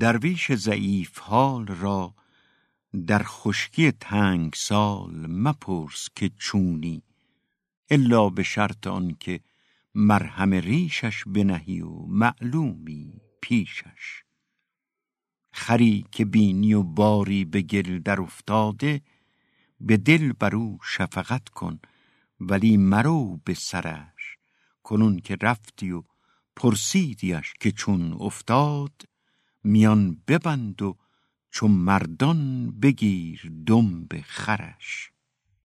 درویش ضعیف حال را در خشکی تنگ سال مپرس که چونی الا به شرط آنکه مرهم ریشش بنهی و معلومی پیشش. خری که بینی و باری به گل در افتاده به دل بر او شفقت کن ولی مرو به سرش کنون که رفتی و پرسیدیش که چون افتاد میان ببند و چون مردان بگیر دنب خرش.